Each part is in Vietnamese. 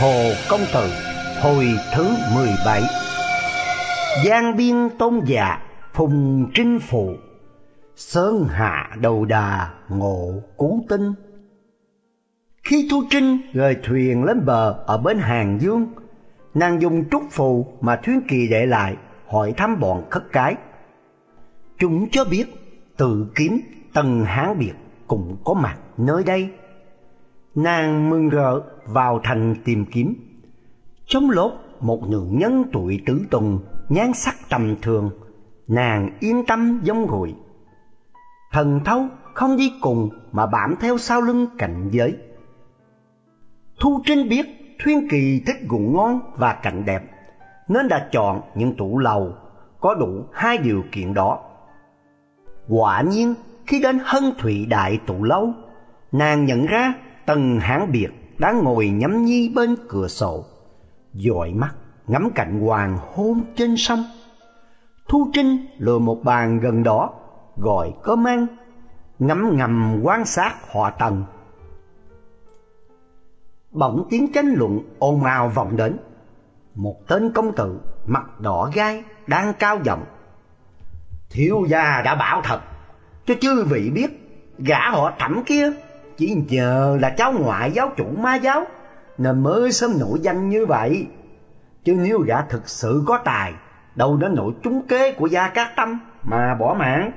Hồ Công Tử, Hồi thứ 17 Giang biên tôn giả Phùng trinh phụ, Sơn hạ đầu đà ngộ cú tinh. Khi Thu Trinh rời thuyền lên bờ ở bên Hàng Dương, Nàng dùng trúc phù mà Thuyến Kỳ để lại hỏi thăm bọn khất cái. Chúng cho biết tự kiếm Tần Hán Biệt cũng có mặt nơi đây. Nàng mừng rỡ vào thành tìm kiếm. Trong lúc một nữ nhân tuổi tứ tuần nhan sắc tầm thường, nàng yên tâm giống rồi. Thần thâu không đi cùng mà bám theo sau lưng cảnh giới. Thu Trinh biết Thuyên Kỳ thích rượu ngon và cảnh đẹp, nên đã chọn những tủ lầu có đủ hai điều kiện đó. Quả nhiên, khi đến Hân Thụy Đại tủ lâu, nàng nhận ra Tần Hán Biệt đã ngồi nhắm nhi bên cửa sổ, dõi mắt ngắm cảnh hoàng hôn trên sông. Thu Trinh lừa một bàn gần đó, gọi cơm ăn, ngắm ngầm quan sát họ Tần. Bỗng tiếng tranh luận ồn ào vọng đến. Một tên công tử mặt đỏ gai đang cao giọng. Thiếu gia đã bảo thật, cho chư vị biết, gã họ thẩm kia chỉ nhờ là cháu ngoại giáo chủ ma giáo, Nên mới sớm nổi danh như vậy. Chứ nếu gã thực sự có tài, Đâu đến nổi trúng kế của gia cát tâm Mà bỏ mạng.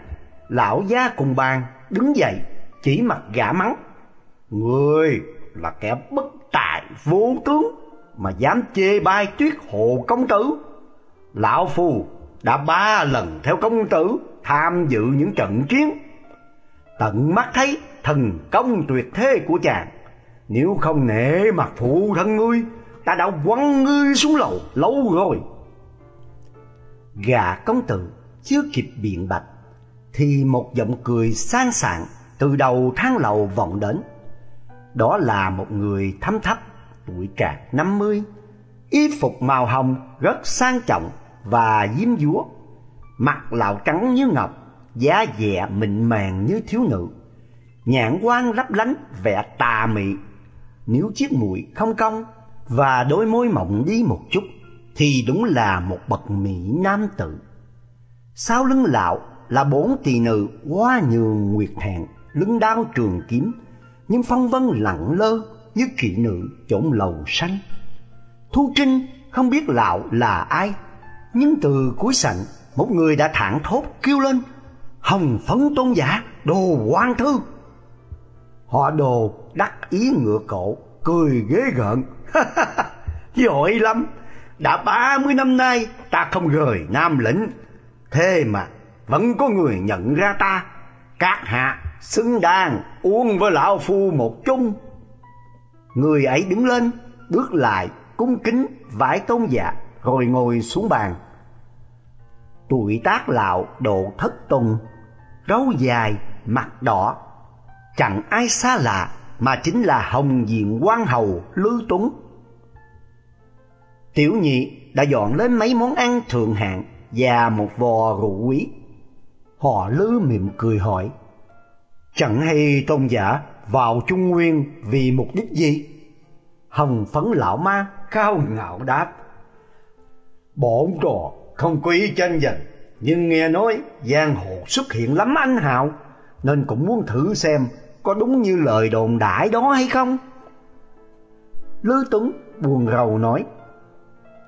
Lão gia cùng bàn đứng dậy, Chỉ mặt gã mắng Người là kẻ bất tài vô tướng Mà dám chê bai tuyết hồ công tử. Lão Phu đã ba lần theo công tử Tham dự những trận chiến. Tận mắt thấy thần công tuyệt thế của chàng. Nếu không nể mặt phụ thân ngươi, Ta đã quăng ngươi xuống lầu lâu rồi. Gà công tử chưa kịp biện bạch, Thì một giọng cười sang sảng Từ đầu thang lầu vọng đến. Đó là một người thâm thấp, Tuổi trạc năm mươi, Y phục màu hồng rất sang trọng Và diêm dúa, Mặt lão trắng như ngọc Giá dẻ mịn màng như thiếu nữ nhãn quan lấp lánh, vẻ tà mị. Nếu chiếc mũi không cong và đôi môi mỏng đi một chút, thì đúng là một bậc mỹ nam tử. Sau lưng lão là bốn tỳ nữ hoa nhường nguyệt hẹn lưng đao trường kiếm, nhưng phong vân lặng lơ như kỵ nữ chốn lầu xanh thu trinh không biết lão là ai, nhưng từ cuối sảnh, một người đã thẳng thốt kêu lên, hồng phấn tôn giả, đồ quan thư! Họ đồ đắc ý ngựa cổ, cười ghế gợn. Giỏi lắm, đã ba mươi năm nay ta không rời Nam lĩnh. Thế mà vẫn có người nhận ra ta. Các hạ xứng đáng uống với lão phu một chung. Người ấy đứng lên, bước lại, cung kính vải tôn dạ, rồi ngồi xuống bàn. Tuổi tác lão độ thất tuần, râu dài, mặt đỏ, chẳng ai xa lạ mà chính là Hồng Diện quan Hầu Lư Tuấn. Tiểu nhị đã dọn lên mấy món ăn thượng hạng và một vò rượu quý. Họ Lư mỉm cười hỏi, chẳng hay tôn giả vào Trung Nguyên vì mục đích gì? Hồng phấn lão ma cao ngạo đáp, bổn trò không quý tranh giành, nhưng nghe nói giang hồ xuất hiện lắm anh hào, nên cũng muốn thử xem có đúng như lời đồn đại đó hay không? Lư Tuấn buồn rầu nói,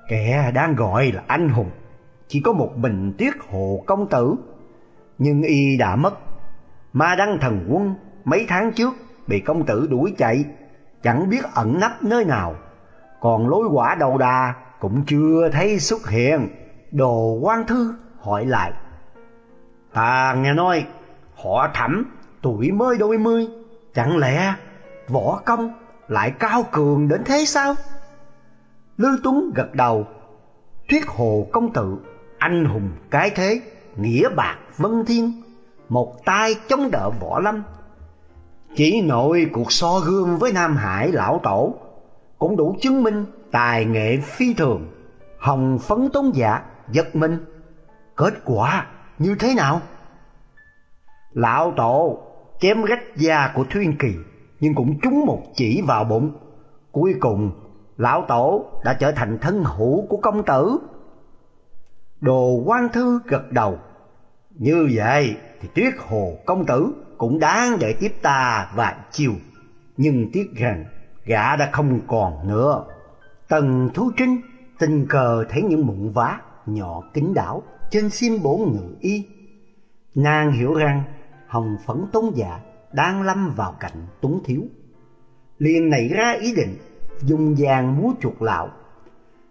kẻ đang gọi là anh hùng, chỉ có một mình tuyết hồ công tử, nhưng y đã mất. Ma đăng thần quân mấy tháng trước bị công tử đuổi chạy, chẳng biết ẩn nấp nơi nào, còn lối quả đầu đà cũng chưa thấy xuất hiện. Đồ quan thư hỏi lại, ta nghe nói họ thẩm tuổi mới đôi mươi Chẳng lẽ võ công lại cao cường đến thế sao? Lư Tuấn gật đầu Thuyết hồ công tử, Anh hùng cái thế, Nghĩa bạc vân thiên, Một tay chống đỡ võ lâm Chỉ nội cuộc so gương với Nam Hải lão tổ, Cũng đủ chứng minh tài nghệ phi thường, Hồng phấn tôn giả, giật mình Kết quả như thế nào? Lão tổ chém rách da của Thuyên Kỳ, nhưng cũng trúng một chỉ vào bụng. Cuối cùng, lão tổ đã trở thành thân hữu của công tử. Đồ quan thư gật đầu. Như vậy thì tuyết hồ công tử cũng đáng để tiếp ta vài chiều. Nhưng tiếc rằng, gã đã không còn nữa. Tần thú Trinh tình cờ thấy những mụn vá nhỏ kính đảo trên xiêm bổ ngự y. Nàng hiểu rằng hồng phấn tôn giả đang lâm vào cảnh túng thiếu. liền nảy ra ý định dùng vàng múa chuột lão.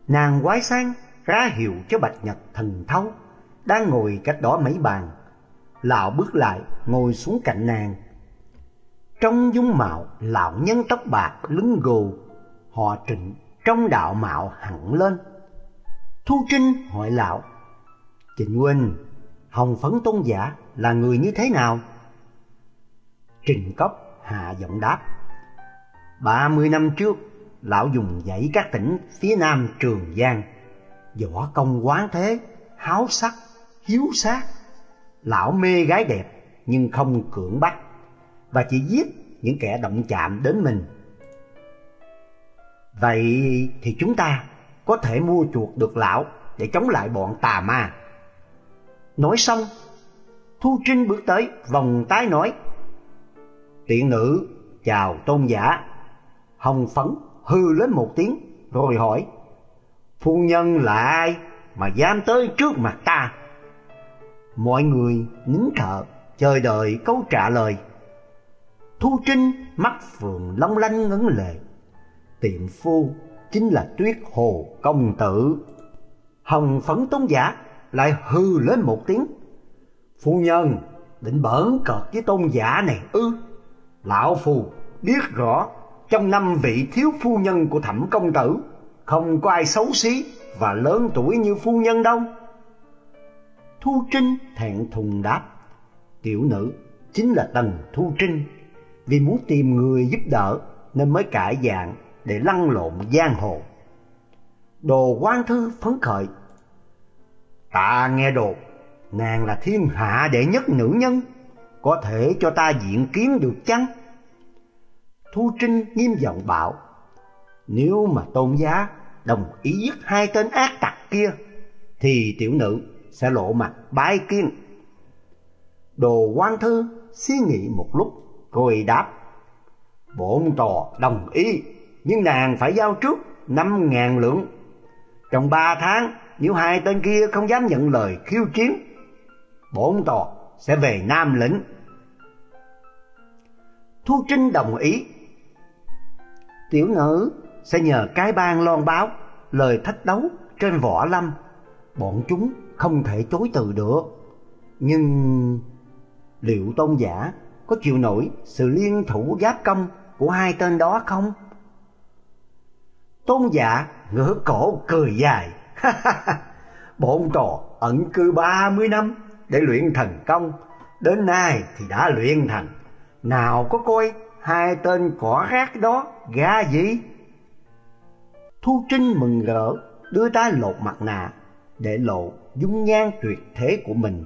Nàng quái sang ra hiệu cho Bạch Nhật thần Thấu đang ngồi cách đó mấy bàn. Lão bước lại ngồi xuống cạnh nàng. Trong dung mạo lão nhân tóc bạc lưng gù, họ trịnh trong đạo mạo hẳn lên. Thu Trinh hỏi lão, Trịnh Huynh, Hồng Phấn Tôn Giả là người như thế nào? Trình Cốc hạ giọng đáp, ba mươi năm trước, lão dùng dãy các tỉnh phía nam Trường Giang, võ công quán thế, háo sắc, hiếu sát. Lão mê gái đẹp nhưng không cưỡng bắt, và chỉ giết những kẻ động chạm đến mình. Vậy thì chúng ta có thể mua chuộc được lão để chống lại bọn tà ma. Nói xong, Thu Trinh bước tới vòng tái nói. Tiện nữ, chào tôn giả. Hồng Phấn, hư lên một tiếng, rồi hỏi. Phu nhân là ai mà dám tới trước mặt ta? Mọi người nín thở, chờ đợi câu trả lời. Thu Trinh mắt phượng long lanh ngấn lệ. tiệm phu chính là tuyết hồ công tử. Hồng phấn tôn giả lại hư lên một tiếng. Phu nhân, định bỡn cợt với tôn giả này ư. Lão phù biết rõ trong năm vị thiếu phu nhân của thẩm công tử không có ai xấu xí và lớn tuổi như phu nhân đâu. Thu Trinh thẹn thùng đáp, tiểu nữ chính là Tần Thu Trinh, vì muốn tìm người giúp đỡ nên mới cải dạng để lăn lộn giang hồ. Đồ quan thư phấn khởi. Ta nghe đồn, nàng là thiên hạ đệ nhất nữ nhân, có thể cho ta diện kiến được chăng? Thu Trinh nghiêm giọng bảo, nếu mà tôn giá đồng ý giết hai tên ác tặc kia, thì tiểu nữ sẽ lộ mặt bái kiến. Đồ quan thư suy nghĩ một lúc rồi đáp, bổn tò đồng ý, nhưng nàng phải giao trước năm ngàn lượng. Trong ba tháng, nếu hai tên kia không dám nhận lời khiêu chiến, bổn tò sẽ về Nam lĩnh. Thu Trinh đồng ý. Tiểu nữ sẽ nhờ cái bang loan báo lời thách đấu trên võ lâm. Bọn chúng không thể chối từ được. Nhưng liệu tôn giả có chịu nổi sự liên thủ giáp công của hai tên đó không? Tôn giả ngửa cổ cười dài. Bọn trò ẩn cư ba mươi năm để luyện thần công, đến nay thì đã luyện thành. Nào có coi hai tên cỏ rác đó ra gì? Thu Trinh mừng rỡ đưa tay lột mặt nạ để lộ dung nhan tuyệt thế của mình.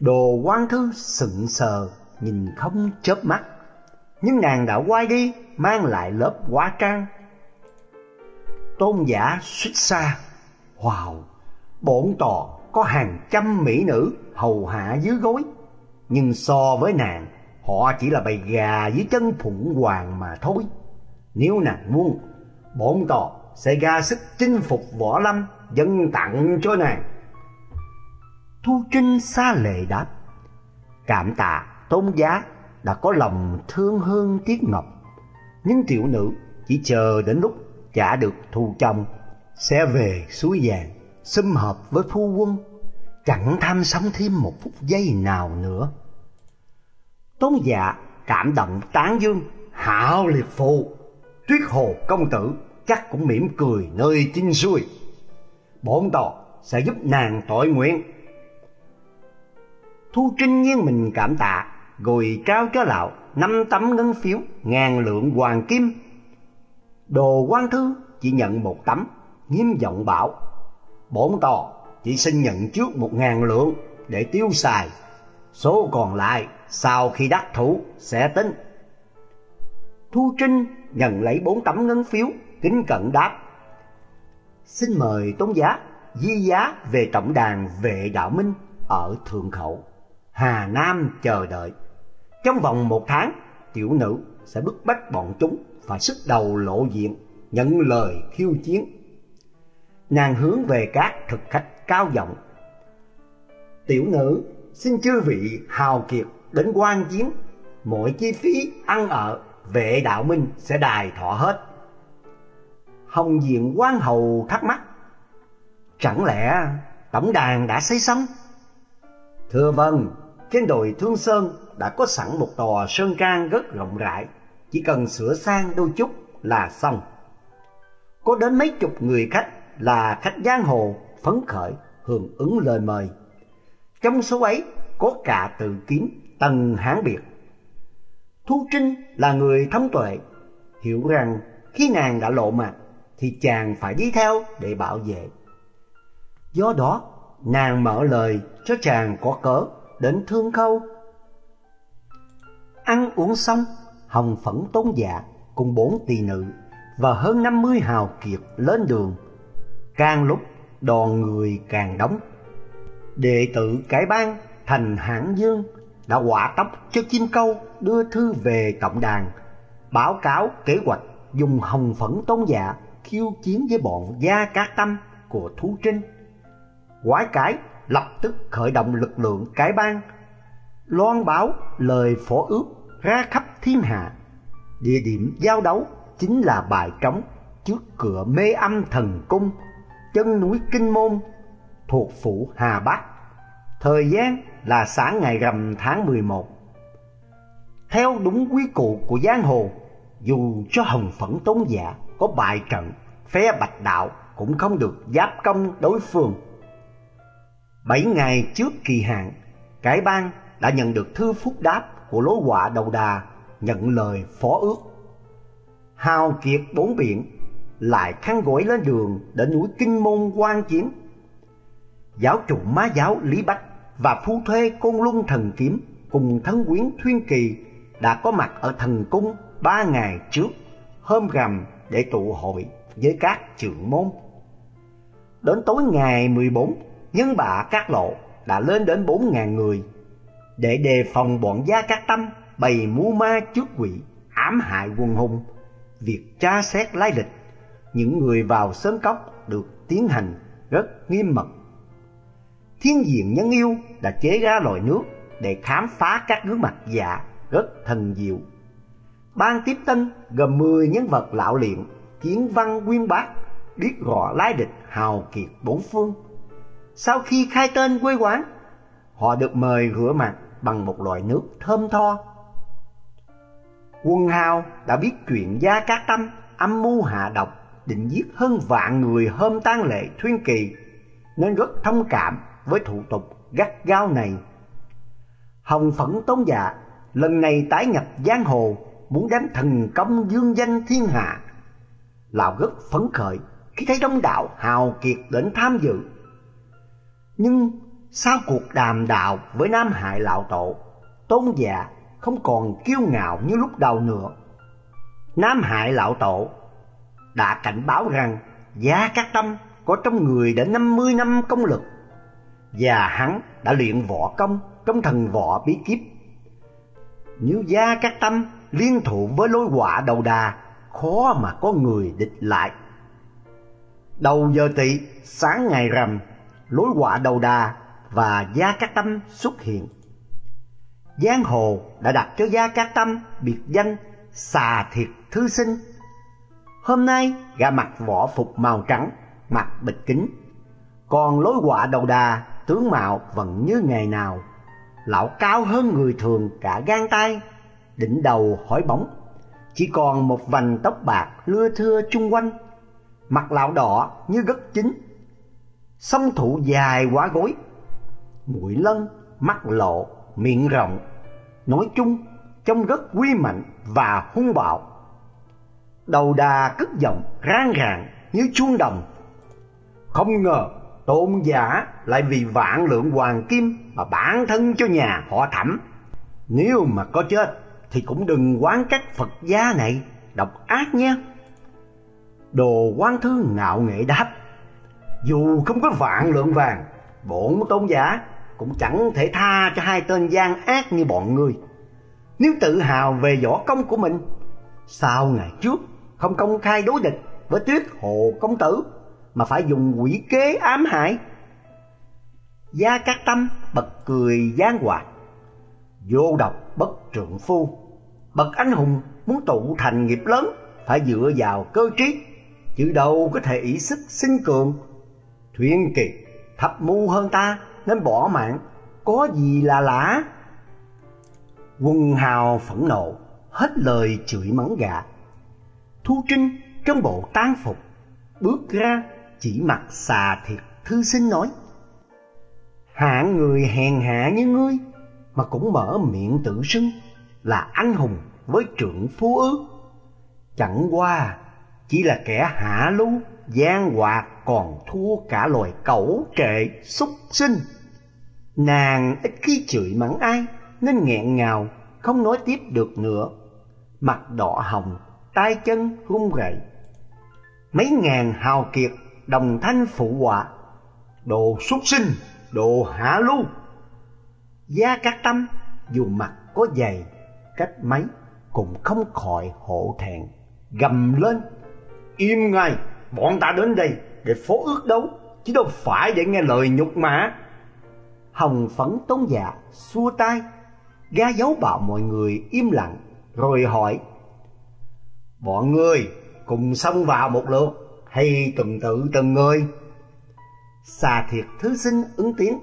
Đồ quan thư sững sờ nhìn không chớp mắt, nhưng nàng đã quay đi mang lại lớp hóa trang tôn giả suýt xa. Wow, bổn tò có hàng trăm mỹ nữ hầu hạ dưới gối, nhưng so với nàng, họ chỉ là bầy gà dưới chân phụng hoàng mà thôi. Nếu nàng muốn, bổn tò sẽ ra sức chinh phục võ lâm, dân tặng cho nàng. Thu Trinh xa lệ đáp, cảm tạ tôn giá đã có lòng thương hương tiếc ngọc, nhưng tiểu nữ chỉ chờ đến lúc trả được thu chồng sẽ về suối vàng xâm hợp với phu quân chẳng tham sống thêm một phút giây nào nữa tôn dạ cảm động tán dương. Hảo liệt phụ tuyết hồ công tử chắc cũng mỉm cười nơi chinh xuôi. Bổn tò sẽ giúp nàng tội nguyện. Thu trinh nhiên mình cảm tạ rồi trao cho lão năm tấm ngân phiếu ngàn lượng hoàng kim. Đồ quan thư chỉ nhận một tấm, nghiêm giọng bảo, bổn tò chỉ xin nhận trước một ngàn lượng để tiêu xài, số còn lại sau khi đắc thủ, sẽ tính. Thu Trinh nhận lấy bốn tấm ngân phiếu, kính cẩn đáp. Xin mời tôn giá di giá về tổng đàn vệ đạo minh ở thượng khẩu. Hà nam chờ đợi. Trong vòng một tháng, tiểu nữ sẽ bức bách bọn chúng phải sức đầu lộ diện, nhận lời khiêu chiến. Nàng hướng về các thực khách cao giọng. Tiểu nữ, xin chư vị hào kiệt đến quan chiến mọi chi phí ăn ở, vệ đạo minh sẽ đài thọ hết. Hồng diện quan hầu thắc mắc, chẳng lẽ tổng đàn đã xây xong? Thưa vâng trên đồi thương sơn đã có sẵn một tòa sơn trang rất rộng rãi, chỉ cần sửa sang đôi chút là xong. Có đến mấy chục người khách là khách giang hồ phấn khởi, hưởng ứng lời mời. Trong số ấy, có cả từ kiếm tần hán biệt thu trinh là người thông tuệ, hiểu rằng khi nàng đã lộ mặt thì chàng phải đi theo để bảo vệ. Do đó, nàng mở lời cho chàng có cớ đến thương khâu. Ăn uống xong, hồng phẫn tốn dạ cùng bốn tỳ nữ và hơn năm mươi hào kiệt lên đường. Càng lúc đoàn người càng đóng. Đệ tử cải bang thành hãn dương đã quả tóc cho chim câu đưa thư về tổng đàn, báo cáo kế hoạch dùng hồng phẫn tôn dạ khiêu chiến với bọn gia cát tâm của thú trinh. Quái cái lập tức khởi động lực lượng cái bang, loan báo lời phổ ước ra khắp thiên hạ. Địa điểm giao đấu chính là bài trống trước cửa mê âm thần cung, chân núi kinh môn, thuộc phủ hà bắc thời gian là sáng ngày rằm tháng 11 theo đúng quý cụ của giang hồ, dù cho hồng phẫn tốn giả, có bại trận, phe bạch đạo cũng không được giáp công đối phương. Bảy ngày trước kỳ hạn, cái bang đã nhận được thư phúc đáp của lối họa đầu đà nhận lời phó ước. Hào kiệt bốn biển, lại khăn gối lên đường đến núi kinh môn quan chiến. Giáo chủ má giáo lý bách và phu thuê côn luân thần kiếm cùng thân quyến thuyên kỳ đã có mặt ở thần cung ba ngày trước, hôm rằm để tụ hội với các trưởng môn. Đến tối ngày 14 nhân bạ các lộ đã lên đến 4.000 người để đề phòng bọn gia các tâm bày mưu ma trước quỷ, ám hại quân hùng. Việc tra xét lai lịch, những người vào sớm cốc được tiến hành rất nghiêm mật thiên diện nhân yêu đã chế ra loại nước để khám phá các gương mặt dạ rất thần diệu. Ban tiếp tân gồm 10 nhân vật lão luyện, kiến văn quyên bác, biết rõ lai địch hào kiệt bốn phương. Sau khi khai tên quê quán, họ được mời rửa mặt bằng một loại nước thơm tho. Quân hào đã biết chuyện gia cát tâm, âm mưu hạ độc, định giết hơn vạn người hôm tang lệ thuyên kỳ, nên rất thông cảm với thủ tục gắt gao này. Hồng phẫn tôn dạ lần này tái nhập giang hồ, muốn đem thần công dương danh thiên hạ. Lão rất phấn khởi, khi thấy đông đạo hào kiệt đến tham dự. Nhưng sau cuộc đàm đạo với nam hải lão tổ, tôn dạ không còn kiêu ngạo như lúc đầu nữa. Nam hải lão tổ đã cảnh báo rằng, giá các tâm có trong người đã 50 năm công lực và hắn đã luyện võ công trong thần võ bí kíp. Nếu gia các tâm liên thủ với lối quả đầu đà, khó mà có người địch lại. Đầu giờ tỵ, sáng ngày rằm, lối quả đầu đà và gia các tâm xuất hiện. Giang hồ đã đặt cho gia các tâm biệt danh xà thiệt thư sinh. Hôm nay gã mặc võ phục màu trắng, mặt bịch kính. Còn lối quả đầu đà tướng mạo vẫn như ngày nào. Lão cao hơn người thường cả gan tay, đỉnh đầu hỏi bóng. Chỉ còn một vành tóc bạc lưa thưa chung quanh. Mặt lão đỏ như gất chín. Song thủ dài quá gối. Mũi lân, mắt lộ, miệng rộng. Nói chung, trông rất quy mạnh và hung bạo. Đầu đà cất giọng rang rạng như chuông đồng. Không ngờ tôn giả lại vì vạn lượng hoàng kim mà bản thân cho nhà họ thẩm. Nếu mà có chết, thì cũng đừng quán các phật gia này. Độc ác nhé. Đồ quan thư ngạo nghệ đáp, Dù không có vạn lượng vàng, Bổn tôn giả cũng chẳng thể tha cho hai tên gian ác như bọn ngươi. Nếu tự hào về võ công của mình, Sao ngày trước không công khai đối địch với tuyết hồ công tử? Mà phải dùng quỷ kế ám hại. Gia Cát Tâm bật cười gian hoạt. Vô độc bất trượng phu, Bậc anh hùng muốn tụ thành nghiệp lớn Phải dựa vào cơ trí, Chứ đâu có thể ý sức sinh cường. Thuyền kiệt thập mưu hơn ta Nên bỏ mạng, Có gì là lạ? Quân hào phẫn nộ, Hết lời chửi mắng gạ Thu Trinh trong bộ tang phục Bước ra chỉ mặt xà thiệt thư sinh nói. Hạng người hèn hạ như ngươi Mà cũng mở miệng tự xưng Là anh hùng với trượng phú ước Chẳng qua chỉ là kẻ hạ lưu gian hoạt còn thua cả loài cẩu trệ súc sinh. Nàng ít khi chửi mắng ai Nên nghẹn ngào không nói tiếp được nữa. Mặt đỏ hồng, tay chân run rẩy Mấy ngàn hào kiệt đồng thanh phụ họa Đồ súc sinh, đồ hạ lưu. Gia Cát Tâm dù mặt có dày cách mấy cũng không khỏi hộ thẹn gầm lên. Im ngay bọn ta đến đây để phố ước đấu chứ đâu phải để nghe lời nhục mạ. Hồng phấn tôn dạ xua tay ga dấu bảo mọi người im lặng rồi hỏi bọn người cùng xông vào một lượt hay từng tự từng người. Xà thiệt thứ sinh ứng tiếng.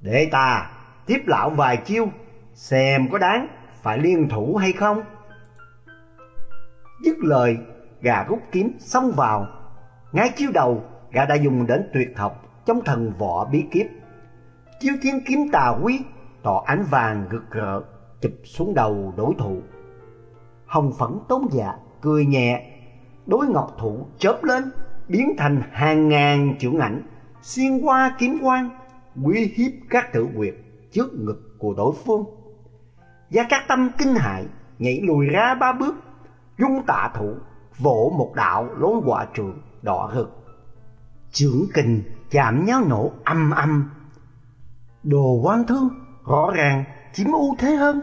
Để ta tiếp lão vài chiêu, xem có đáng phải liên thủ hay không. Dứt lời, gà rút kiếm xông vào. Ngay chiêu đầu, gà đã dùng đến tuyệt học trong thần võ bí kíp. Chiêu thiên kiếm tà quý tỏ ánh vàng rực rỡ, chụp xuống đầu đối thủ. Hồng phẫn tốn dạ cười nhẹ đối ngọc thủ chớp lên, biến thành hàng ngàn trưởng ảnh, xuyên qua kiếm quang uy hiếp các tử quyệt trước ngực của đối phương. Gia các Tâm kinh hại nhảy lùi ra ba bước dung tạ thủ, vỗ một đạo lốn quả trường đỏ rực. Trưởng kình chạm nhau nổ âm âm. Đồ quan thương rõ ràng chiếm ưu thế hơn.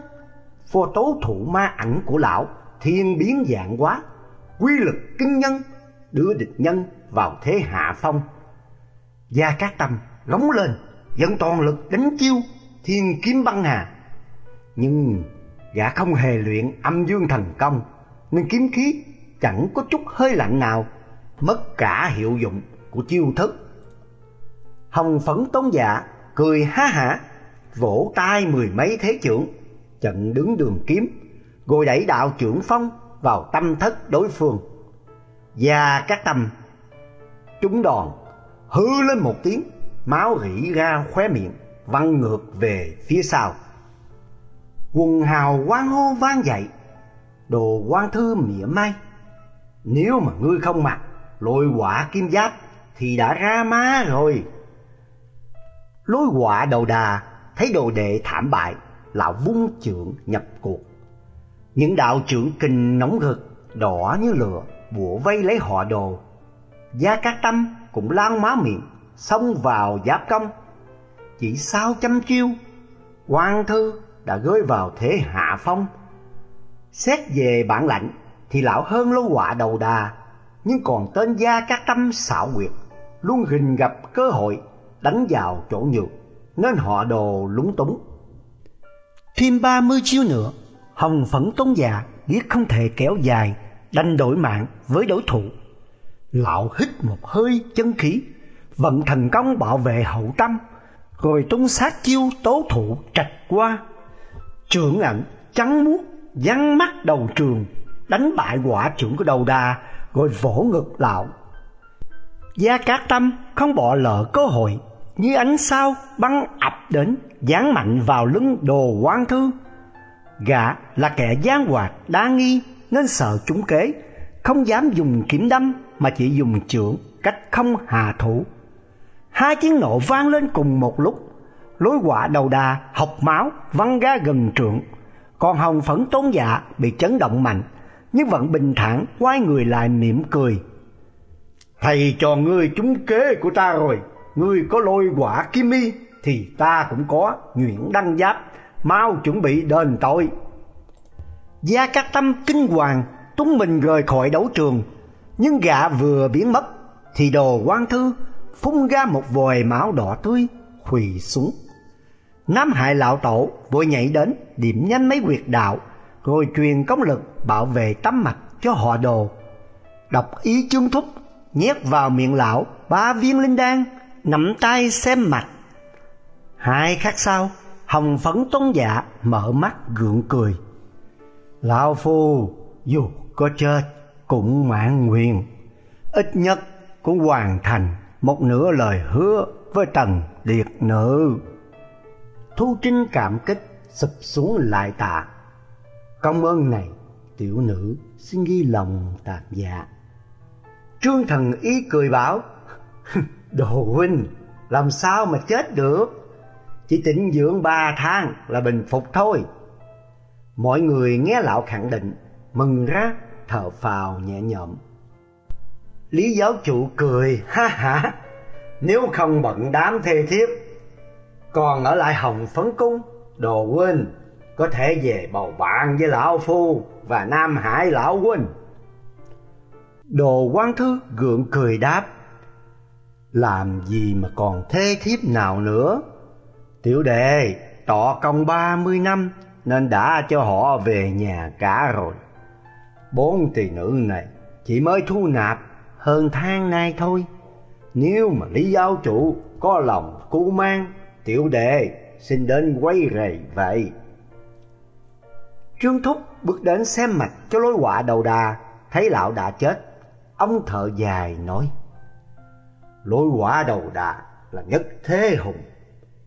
Phô tố thủ ma ảnh của lão thiên biến dạng quá quy lực kinh nhân, đưa địch nhân vào thế hạ phong. Gia cát tâm gống lên, dẫn toàn lực đánh chiêu thiên kiếm băng hà. Nhưng gã không hề luyện âm dương thần công, nên kiếm khí chẳng có chút hơi lạnh nào, mất cả hiệu dụng của chiêu thức. Hồng phấn tôn dạ cười ha hả, vỗ tay mười mấy thế trưởng trận đứng đường kiếm rồi đẩy đạo trưởng phong vào tâm thất đối phương. Và các tâm, chúng đòn hứ lên một tiếng, máu rỉ ra khóe miệng, văng ngược về phía sau. Quần hào quan hô vang dậy, đồ quan thư mỉa mai. Nếu mà ngươi không mặc lôi quả kim giáp thì đã ra má rồi. Lôi quả đầu đà, thấy đồ đệ thảm bại lão vung trưởng nhập cuộc những đạo trưởng kình nóng gực, đỏ như lửa bủa vây lấy họ đồ. Gia cát tâm cũng lan má miệng xông vào giáp công. Chỉ sau chăm chiêu quan thư đã rơi vào thế hạ phong. Xét về bản lãnh thì lão hơn lô họa đầu đà nhưng còn tên gia Cát tâm xảo quyệt luôn rình gặp cơ hội đánh vào chỗ nhược nên họ đồ lúng túng. Thêm ba mươi chiêu nữa hồng phẫn tôn dạ biết không thể kéo dài, đành đổi mạng với đối thủ. Lão hít một hơi chân khí, vận thần công bảo vệ hậu tâm, rồi tung sát chiêu tố thủ trạch qua. Trưởng ảnh trắng muốt, văng mắt đầu trường, đánh bại quả trưởng của đầu đà, rồi vỗ ngực lão. Gia cát tâm không bỏ lỡ cơ hội, như ánh sao băng ập đến, giáng mạnh vào lưng đồ quan thư gã là kẻ gián hoạt đa nghi nên sợ trúng kế. Không dám dùng kiếm đâm mà chỉ dùng chưởng cách không hà thủ. Hai tiếng nổ vang lên cùng một lúc. Lối quả đầu đà học máu văng ra gần trượng. Còn hồng phẫn tôn dạ bị chấn động mạnh nhưng vẫn bình thản quay người lại mỉm cười. Thầy cho ngươi trúng kế của ta rồi, ngươi có lôi quả kim mi thì ta cũng có nhuyễn đăng giáp, mau chuẩn bị đền tội. Gia Cát Tâm kinh hoàng, tung mình rời khỏi đấu trường, nhưng gã vừa biến mất thì đồ quan thư phun ra một vòi máu đỏ tươi quỳ xuống. Nam Hải lão tổ vội nhảy đến điểm nhanh mấy quyệt đạo rồi truyền công lực bảo vệ tấm mặt cho họ đồ. Đọc ý chương thúc nhét vào miệng lão ba viên linh đan nắm tay xem mặt. Hai khắc sau, hồng phấn tôn dạ mở mắt gượng cười. Lão phu dù có chết cũng mãn nguyện, ít nhất cũng hoàn thành một nửa lời hứa với tần liệt nữ. Thu Trinh cảm kích sụp xuống lại tạ. Công ơn này, tiểu nữ xin ghi lòng tạm dạ. Trương Thần Ý cười bảo, Đồ huynh, làm sao mà chết được? Chỉ tĩnh dưỡng ba tháng là bình phục thôi. Mọi người nghe lão khẳng định, mừng ra, thở phào nhẹ nhõm. Lý giáo chủ cười, ha ha, nếu không bận đám thê thiếp, còn ở lại hồng phấn cung, đồ quên, có thể về bầu bạn với lão phu và Nam Hải lão huynh. Đồ quan thư gượng cười đáp, làm gì mà còn thê thiếp nào nữa? Tiểu đệ tọ công ba mươi năm nên đã cho họ về nhà cả rồi. Bốn tỷ nữ này chỉ mới thu nạp hơn tháng nay thôi. Nếu mà Lý Giáo Chủ có lòng cứu mang, tiểu đệ xin đến quay rầy vậy. Trương Thúc bước đến xem mặt cho lối quả đầu đà, thấy lão đã chết. Ông thợ dài nói, lối quả đầu đà là nhất thế hùng,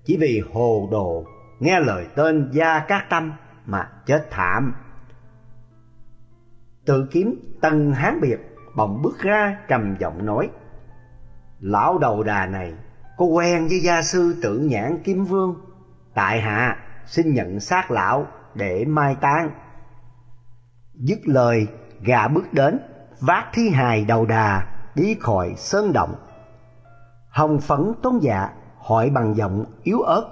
chỉ vì hồ đồ nghe lời tên Gia Cát Tâm mà chết thảm. Tự kiếm tần hán biệt bỗng bước ra trầm giọng nói, Lão đầu đà này, có quen với gia sư tử nhãn Kim Vương. Tại hạ, xin nhận xác lão để mai táng. Dứt lời, gà bước đến, Vác thi hài đầu đà đi khỏi sơn động. Hồng phấn tôn dạ hỏi bằng giọng yếu ớt.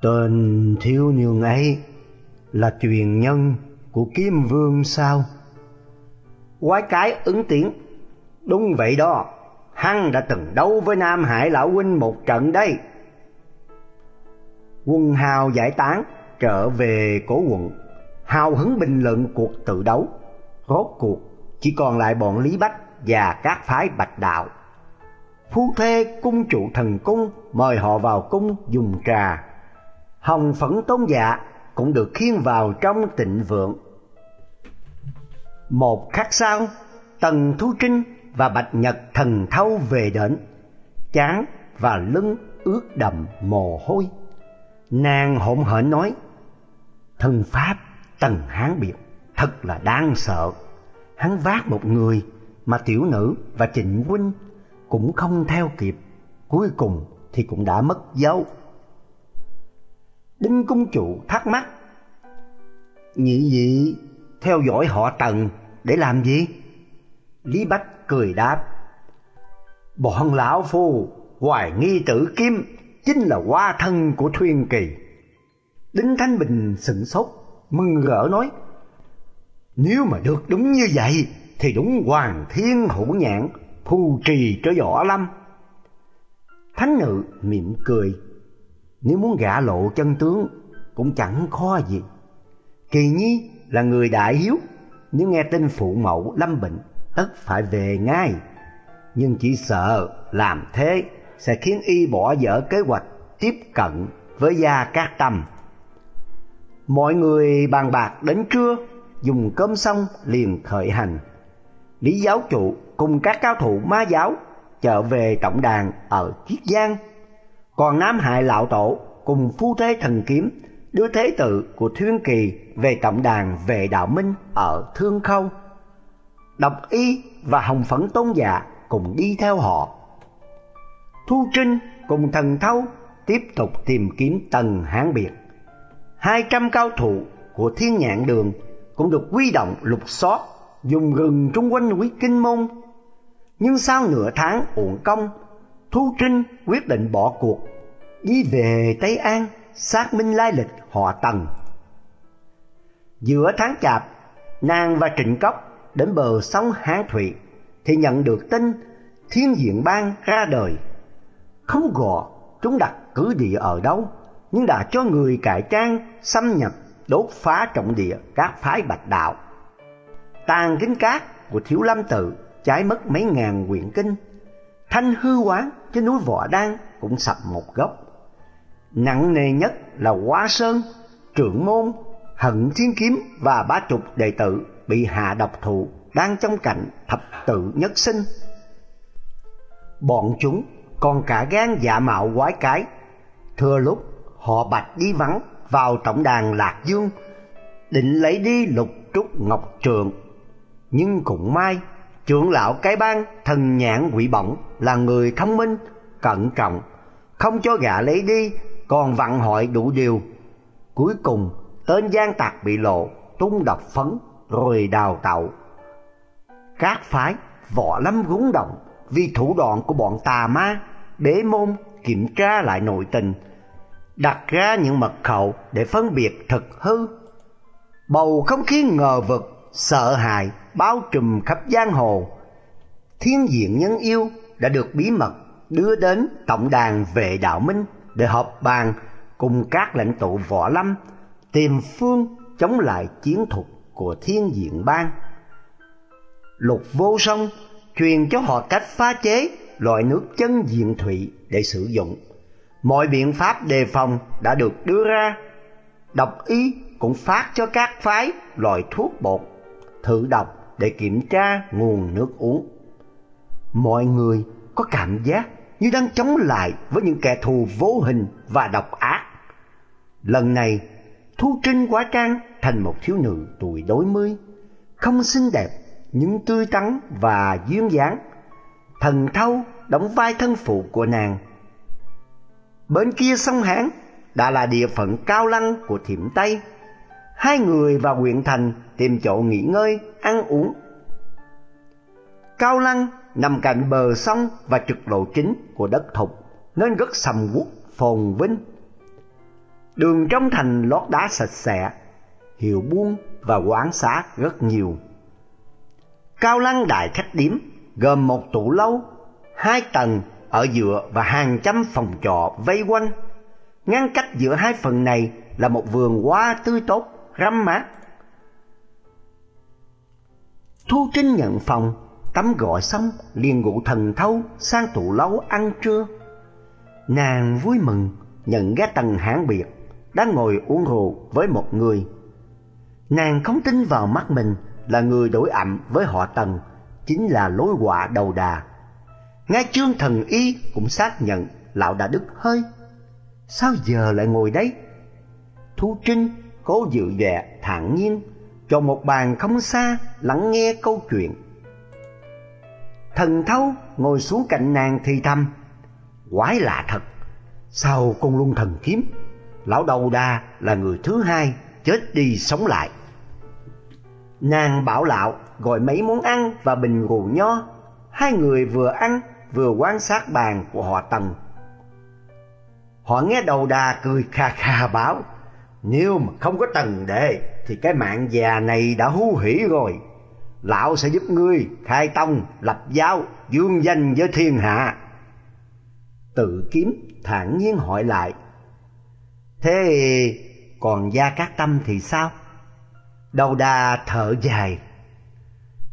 Tên thiếu niên ấy là truyền nhân của Kim Vương sao? Quái cái ứng tiếng. Đúng vậy đó, Hắn đã từng đấu với Nam Hải Lão Huynh một trận đây Quân hào giải tán, Trở về cổ quận. Hào hứng bình luận cuộc tự đấu. Rốt cuộc chỉ còn lại bọn Lý Bách Và các phái bạch đạo. Phu thê cung trụ thần cung Mời họ vào cung dùng trà Hồng phấn tôn dạ Cũng được khiêng vào trong tịnh vượng một khắc sau, Tần Thu Trinh và Bạch Nhật thần thâu về đến, chán và lưng ướt đầm mồ hôi. Nàng hỗn hển nói, Thần Pháp Tần Hán Biệt thật là đáng sợ. Hắn vác một người mà tiểu nữ và trịnh huynh cũng không theo kịp. Cuối cùng thì cũng đã mất dấu. Đinh Cung Chủ thắc mắc, Nhị dị theo dõi họ Tần để làm gì? Lý Bách cười đáp. Bọn lão phu hoài nghi tử kim chính là hoa thân của Thuyên Kỳ. Đinh Thanh Bình sửng sốt, mừng rỡ nói. Nếu mà được đúng như vậy thì đúng hoàng thiên hữu nhãn, phù trì cho võ lâm. Thánh nữ mỉm cười, nếu muốn gã lộ chân tướng cũng chẳng khó gì. Kỳ nhi là người đại hiếu. Nếu nghe tin phụ mẫu lâm bệnh tất phải về ngay. Nhưng chỉ sợ làm thế sẽ khiến y bỏ dở kế hoạch tiếp cận với gia cát tâm. Mọi người bàn bạc đến trưa dùng cơm xong liền khởi hành. Lý giáo chủ cùng các cao thủ ma giáo trở về tổng đàn ở chiết giang còn nam hải lão tổ cùng phu thế thần kiếm đưa thế tự của Thuyên Kỳ về tổng đàn về đạo minh ở Thương Khâu. Độc Y và Hồng Phấn Tôn Dạ cùng đi theo họ. Thu Trinh cùng thần thâu tiếp tục tìm kiếm tầng hán biệt. Hai trăm cao thủ của thiên nhạn đường cũng được quy động lục soát dùng rừng trung quanh núi Kinh Môn. Nhưng sau nửa tháng uổng công, Thu Trinh quyết định bỏ cuộc, đi về Tây An xác minh lai lịch họ Tần. Giữa tháng chạp, nàng và Trịnh Cốc đến bờ sông Hán Thụy thì nhận được tin Thiên Diện Bang ra đời. Không gò chúng đặt cứ địa ở đâu, nhưng đã cho người cải trang xâm nhập đốt phá trọng địa các phái bạch đạo. Tàn kính cát của Thiếu Lâm Tự cháy mất mấy ngàn quyển kinh. Thanh hư quán trên núi Võ Đan cũng sập một gốc. Nặng nề nhất là hoa Sơn, trưởng môn, hận thiên kiếm và ba chục đệ tử bị hạ độc thụ đang trong cảnh thập tự nhất sinh. Bọn chúng còn cả gan dạ mạo quái cái. Thừa lúc họ bạch đi vắng vào tổng đàn Lạc Dương, định lấy đi lục trúc ngọc trường. Nhưng cũng may, trưởng lão cái bang thần nhãn quỷ bổng là người thông minh, cẩn trọng, không cho gã lấy đi, còn vặn hỏi đủ điều. Cuối cùng, tên gian tạc bị lộ, tung độc phấn rồi đào tạo. Các phái võ lâm rúng động vì thủ đoạn của bọn tà ma, bế môn kiểm tra lại nội tình, đặt ra những mật khẩu để phân biệt thật hư. Bầu không khí ngờ vực, sợ hãi, bao trùm khắp giang hồ. Thiên diện nhân yêu đã được bí mật đưa đến tổng đàn vệ đạo minh để họp bàn cùng các lãnh tụ võ lâm, tìm phương chống lại chiến thuật của thiên diện bang. Lục vô song truyền cho họ cách phá chế loại nước chân diện thủy để sử dụng. Mọi biện pháp đề phòng đã được đưa ra. Độc y cũng phát cho các phái loại thuốc bột thử đọc để kiểm tra nguồn nước uống. Mọi người có cảm giác như đang chống lại với những kẻ thù vô hình và độc ác. Lần này, Thu Trinh quá trang thành một thiếu nữ tuổi đối mươi, không xinh đẹp nhưng tươi tắn và duyên dáng. Thần thâu đóng vai thân phụ của nàng. Bên kia sông Hán đã là địa phận cao lăng của Thiểm Tây. Hai người vào huyện thành tìm chỗ nghỉ ngơi, ăn uống. Cao lăng nằm cạnh bờ sông và trực lộ chính của đất thục nên rất sầm uất phồn vinh. Đường trong thành lót đá sạch sẽ, hiệu buôn và quán xá rất nhiều. Cao lăng đại khách điếm gồm một tủ lâu, hai tầng ở giữa và hàng trăm phòng trọ vây quanh. Ngăn cách giữa hai phần này là một vườn hoa tươi tốt, râm mát. Thu Trinh nhận phòng Tắm gọi xong liền ngủ thần thâu sang tủ lâu ăn trưa. Nàng vui mừng nhận ra tầng hãng biệt đang ngồi uống rượu với một người. Nàng không tin vào mắt mình là người đổi ẩm với họ tần, chính là lối họa đầu đà. Ngay trương thần y cũng xác nhận lão đã đứt hơi. Sao giờ lại ngồi đấy? Thu Trinh cố dự vẻ thản nhiên, cho một bàn không xa lắng nghe câu chuyện. Thần thâu ngồi xuống cạnh nàng thì thầm Quái lạ thật Sau con luân thần kiếm? Lão đầu đa là người thứ hai Chết đi sống lại. Nàng bảo lão gọi mấy món ăn và bình rượu nho. Hai người vừa ăn vừa quan sát bàn của họ Tần Họ nghe đầu đà cười kha kha bảo nếu mà không có trần đệ, Thì cái mạng già này đã hú hỉ rồi. Lão sẽ giúp ngươi khai tông, lập giáo, dương danh với thiên hạ. Tự kiếm thản nhiên hỏi lại. Thế còn gia cát tâm thì sao? Đầu đà thở dài.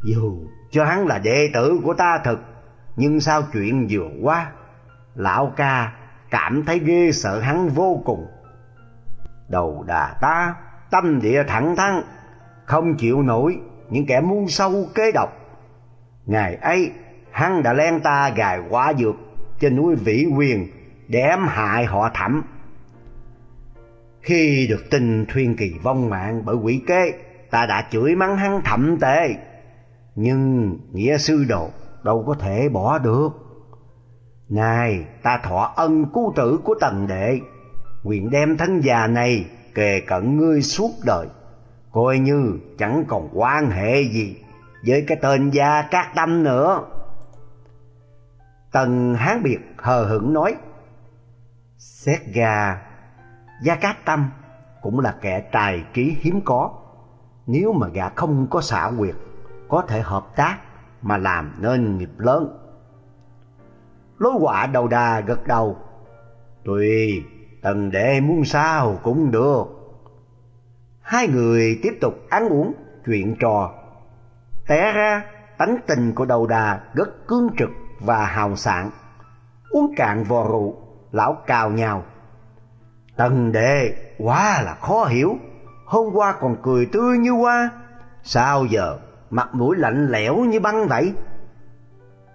Dù cho hắn là đệ tử của ta thật, nhưng sao chuyện vừa qua? Lão ca cảm thấy ghê sợ hắn vô cùng đầu đà ta tâm địa thẳng thắn không chịu nổi những kẻ mưu sâu kế độc. Ngày ấy, hắn đã len ta gài quả dược trên núi Vĩ Quyền để ém hại họ thẩm. Khi được tin Thuyên Kỳ vong mạng bởi quỷ kế, ta đã chửi mắng hắn thậm tệ. Nhưng nghĩa sư đồ đâu có thể bỏ được. Này, ta thọ ân cứu tử của tần đệ, nguyện đem thân già này kề cận ngươi suốt đời coi như chẳng còn quan hệ gì với cái tên Gia Cát Tâm nữa. Tần Hán Biệt hờ hững nói, Xét gà Gia Cát Tâm cũng là kẻ tài trí hiếm có. Nếu mà gã không có xả quyệt, có thể hợp tác mà làm nên nghiệp lớn. Lối quả đầu đà gật đầu, Tùy, tần đệ muốn sao cũng được. Hai người tiếp tục ăn uống, chuyện trò. Té ra, tánh tình của đầu đà rất cương trực và hào sảng. Uống cạn vò rượu, lão cào nhào. Tần đệ quá là khó hiểu, hôm qua còn cười tươi như hoa, sao giờ mặt mũi lạnh lẽo như băng vậy?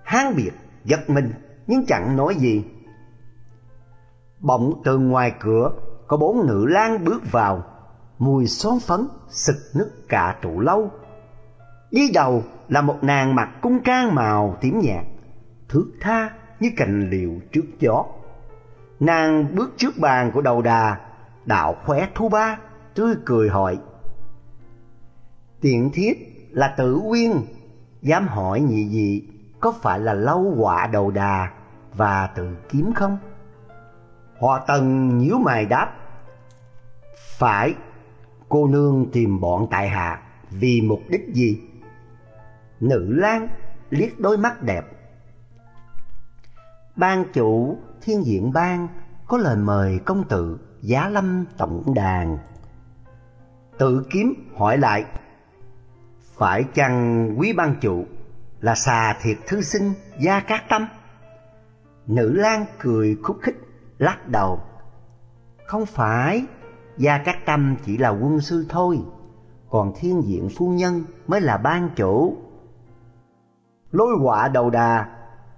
Hán biệt giật mình nhưng chẳng nói gì. Bỗng từ ngoài cửa có bốn nữ lang bước vào, mùi son phấn sực nức cả trụ lâu. Đi đầu là một nàng mặc cung trang màu tím nhạt, thước tha như cành liễu trước gió. Nàng bước trước bàn của đầu đà, đạo khóe thu ba, tươi cười hỏi. Tiện thiết là tử uyên dám hỏi nhị dị có phải là lâu quả đầu đà và tự kiếm không? Họ tần nhíu mày đáp, phải, cô nương tìm bọn tại hạ vì mục đích gì? Nữ lang liếc đôi mắt đẹp. Ban chủ thiên diện ban có lời mời công tử giá lâm tổng đàn. Tự kiếm hỏi lại, phải chăng quý ban chủ là xà thiệt thư sinh gia cát tâm? Nữ lang cười khúc khích lắc đầu. Không phải, Gia Cát Tâm chỉ là quân sư thôi, còn thiên diện phu nhân mới là ban chủ. Lôi họa đầu đà,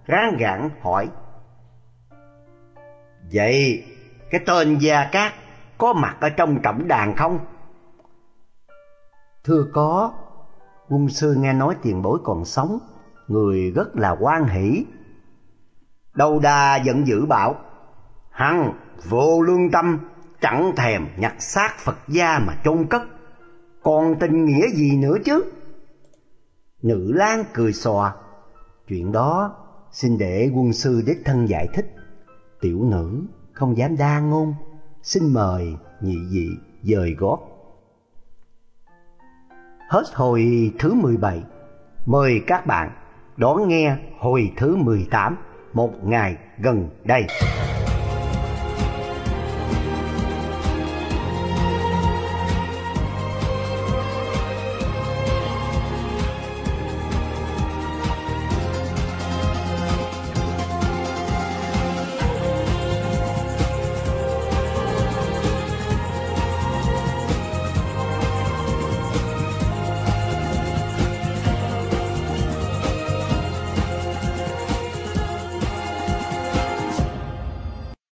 ráng gãn hỏi. Vậy, cái tên Gia Cát có mặt ở trong trọng đàn không? Thưa có, quân sư nghe nói tiền bối còn sống, người rất là quan hỷ. Đầu đà giận dữ bảo, Hắn vô lương tâm, chẳng thèm nhặt xác Phật gia mà chôn cất, còn tình nghĩa gì nữa chứ? Nữ lang cười xòa, chuyện đó xin để quân sư đích thân giải thích. Tiểu nữ không dám đa ngôn, xin mời nhị dị dời gót. Hết hồi thứ 17, mời các bạn đón nghe hồi thứ 18 một ngày gần đây.